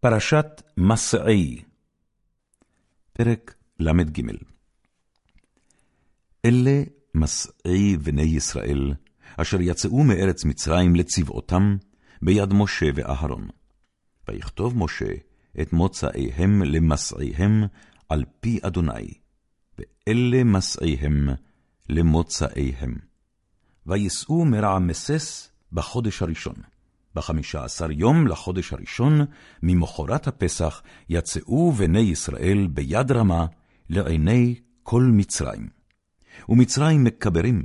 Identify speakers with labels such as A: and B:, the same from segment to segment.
A: פרשת מסעי, פרק ל"ג אלה מסעי בני ישראל, אשר יצאו מארץ מצרים לצבאותם, ביד משה ואהרון. ויכתוב משה את מוצאיהם למסעיהם על פי אדוני, ואלה מסעיהם למוצאיהם. וייסעו מרעמסס בחודש הראשון. בחמישה עשר יום לחודש הראשון, ממחרת הפסח, יצאו בני ישראל ביד רמה לעיני כל מצרים. ומצרים מקברים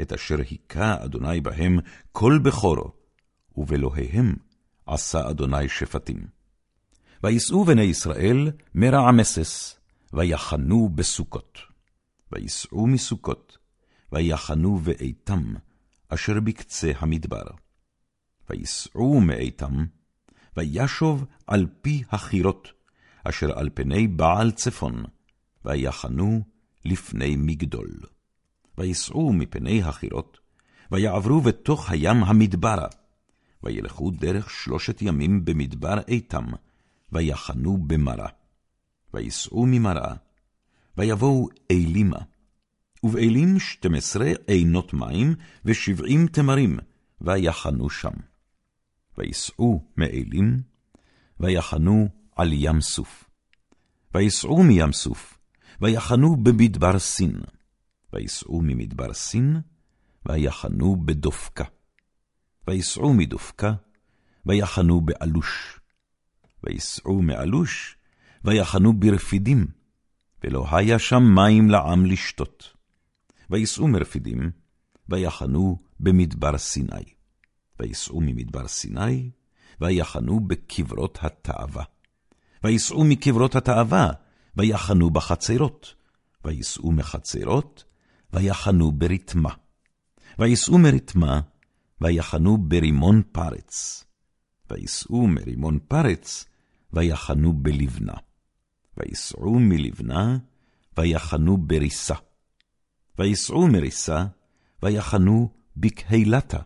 A: את אשר היכה אדוני בהם כל בכורו, ובאלוהיהם עשה אדוני שפטים. ויסעו בני ישראל מרעמסס, ויחנו בסוכות. ויסעו מסוכות, ויחנו באיתם, אשר בקצה המדבר. ויסעו מאיתם, וישוב על פי החירות, אשר על פני בעל צפון, ויחנו לפני מגדול. ויסעו מפני החירות, ויעברו בתוך הים המדברה, וילכו דרך שלושת ימים במדבר איתם, ויחנו במרה. ויסעו ממראה, ויבואו אלימה, ובאלים שתים עשרה עינות מים, ושבעים תמרים, ויחנו שם. ויסעו מאלים, ויחנו על ים סוף. ויסעו מים סוף, ויחנו במדבר סין. ויסעו ממדבר סין, ויחנו בדופקה. ויסעו מדופקה, ויחנו באלוש. ויסעו מאלוש, ויחנו ברפידים, ולא היה שם מים לעם לשתות. ויסעו מרפידים, ויחנו במדבר סיני. ויסעו ממדבר סיני, ויחנו בקברות התאווה. ויסעו מקברות התאווה, ויחנו בחצרות. ויסעו מחצרות, ויחנו ברתמה. ויסעו מרתמה, ויחנו ברימון פרץ. ויסעו מרימון פרץ, ויחנו בלבנה. ויסעו מלבנה, ויחנו בריסה. ויסעו מריסה, ויחנו בקהילתה.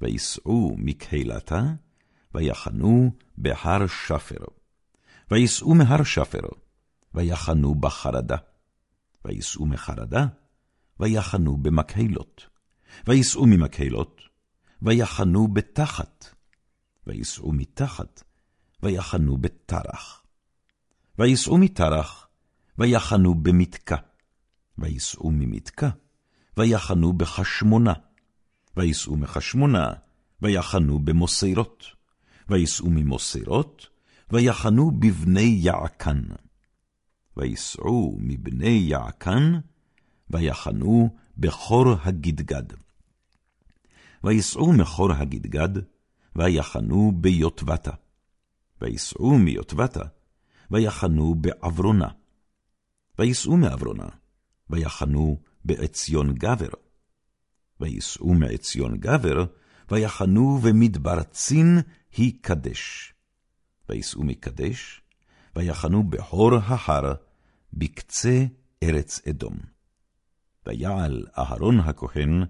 A: ויסעו מקהילתה, ויחנו בהר שפר. ויסעו מהר שפר, ויחנו בחרדה. ויסעו מחרדה, ויחנו במקהלות. ויסעו ממקהלות, ויחנו בתחת. ויסעו מתחת, ויחנו בתרח. ויסעו מתרח, ויחנו במתקה. ויסעו ממתקה, ויחנו בחשמונה. ויסעו מחשמונה, ויחנו במוסרות. ויסעו ממוסרות, ויחנו בבני יעקן. ויסעו מבני יעקן, ויחנו בחור הגדגד. ויסעו מחור הגדגד, ויחנו ביוטבתה. ויסעו מיוטבתה, ויחנו בעברונה. ויסעו מעברונה, ויחנו בעציון גבר. ויסעו מעציון גבר, ויחנו במדבר צין היא קדש. ויסעו מקדש, ויחנו בחור ההר, בקצה ארץ אדום. ויעל אהרון הכהן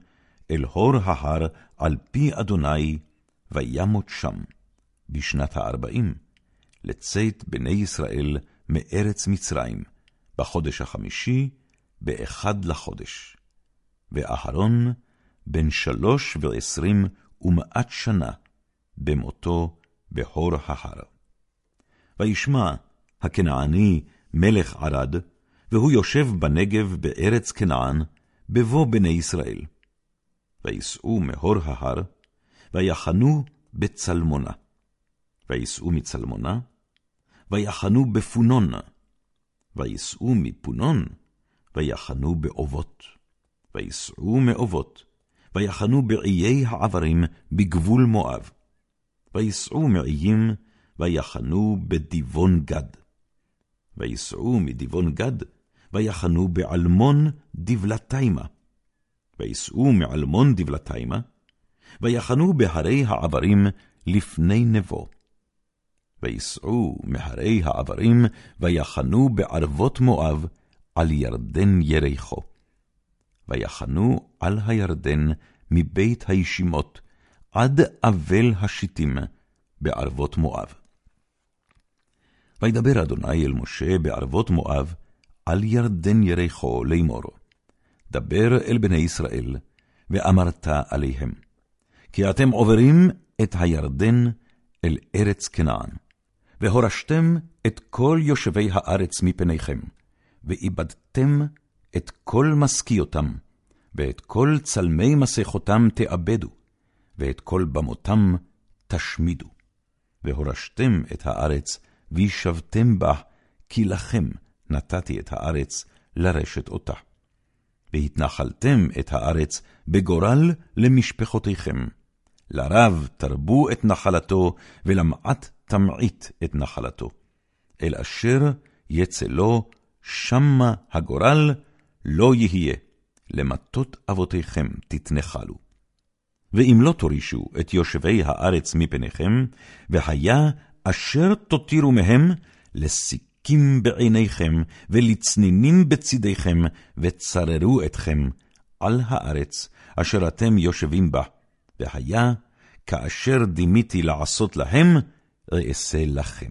A: אל הור ההר על פי אדוני, וימות שם, בשנת הארבעים, לצאת בני ישראל מארץ מצרים, בחודש החמישי, באחד לחודש. ואהרון בן שלוש ועשרים ומעט שנה, במותו בהור ההר. וישמע הכנעני מלך ערד, והוא יושב בנגב בארץ כנען, בבוא בני ישראל. ויסעו מהור ההר, ויחנו בצלמונה. ויסעו מצלמונה, ויחנו בפונון. ויסעו מפונון, ויחנו באובות. ויסעו מאובות, ויחנו בעיי העברים בגבול מואב. ויסעו מעיים, ויחנו בדיבון גד. ויסעו מדיבון גד, ויחנו בעלמון דבלתימה. ויסעו מעלמון דבלתימה, ויחנו בהרי העברים לפני נבו. ויסעו מהרי העברים, ויחנו בערבות מואב, על ירדן יריחו. ויחנו על הירדן מבית הישימות, עד אבל השיטים, בערבות מואב. וידבר אדוני אל משה בערבות מואב, על ירדן ירחו לאמור. דבר אל בני ישראל, ואמרת עליהם, כי אתם עוברים את הירדן אל ארץ כנען, והורשתם את כל יושבי הארץ מפניכם, ואיבדתם את כל משכיותם, ואת כל צלמי מסכותם תאבדו, ואת כל במותם תשמידו. והורשתם את הארץ, וישבתם בה, כי לכם נתתי את הארץ לרשת אותה. והתנחלתם את הארץ בגורל למשפחותיכם. לרב תרבו את נחלתו, ולמעט תמעיט את נחלתו. אל אשר יצא לו, שמה הגורל, לא יהיה, למטות אבותיכם תתנחלו. ואם לא תורישו את יושבי הארץ מפניכם, והיה אשר תותירו מהם, לסיכים בעיניכם, ולצנינים בצדיכם, וצררו אתכם על הארץ, אשר אתם יושבים בה, והיה כאשר דימיתי לעשות להם, אעשה לכם.